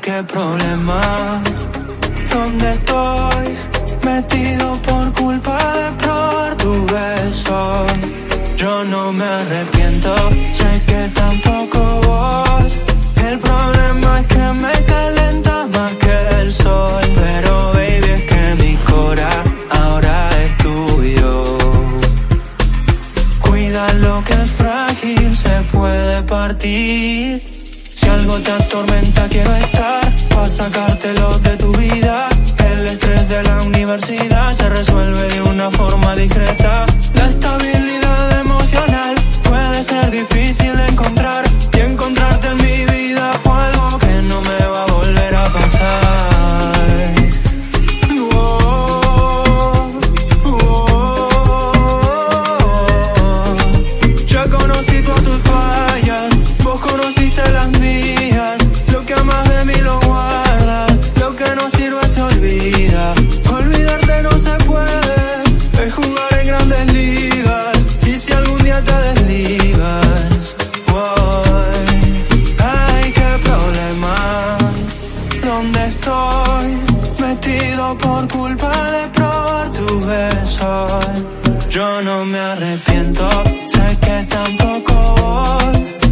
qué problema. ¿Dónde estoy? Metido por culpa de probar tu beso. Yo no me arrepiento, sé que tampoco vos. El problema es que me calenta más que el sol. Pero baby, es que mi cora ahora es tuyo. Cuida lo que es frágil, se puede partir. Algo te atormenta, quiero estar para sacártelo de tu vida. El estrés de la universidad se resuelve de una forma discreta. La estabilidad emocional puede ser difícil de encontrar. Por culpa de probar tu beso. Yo no me arrepiento, sé que tampoco vos.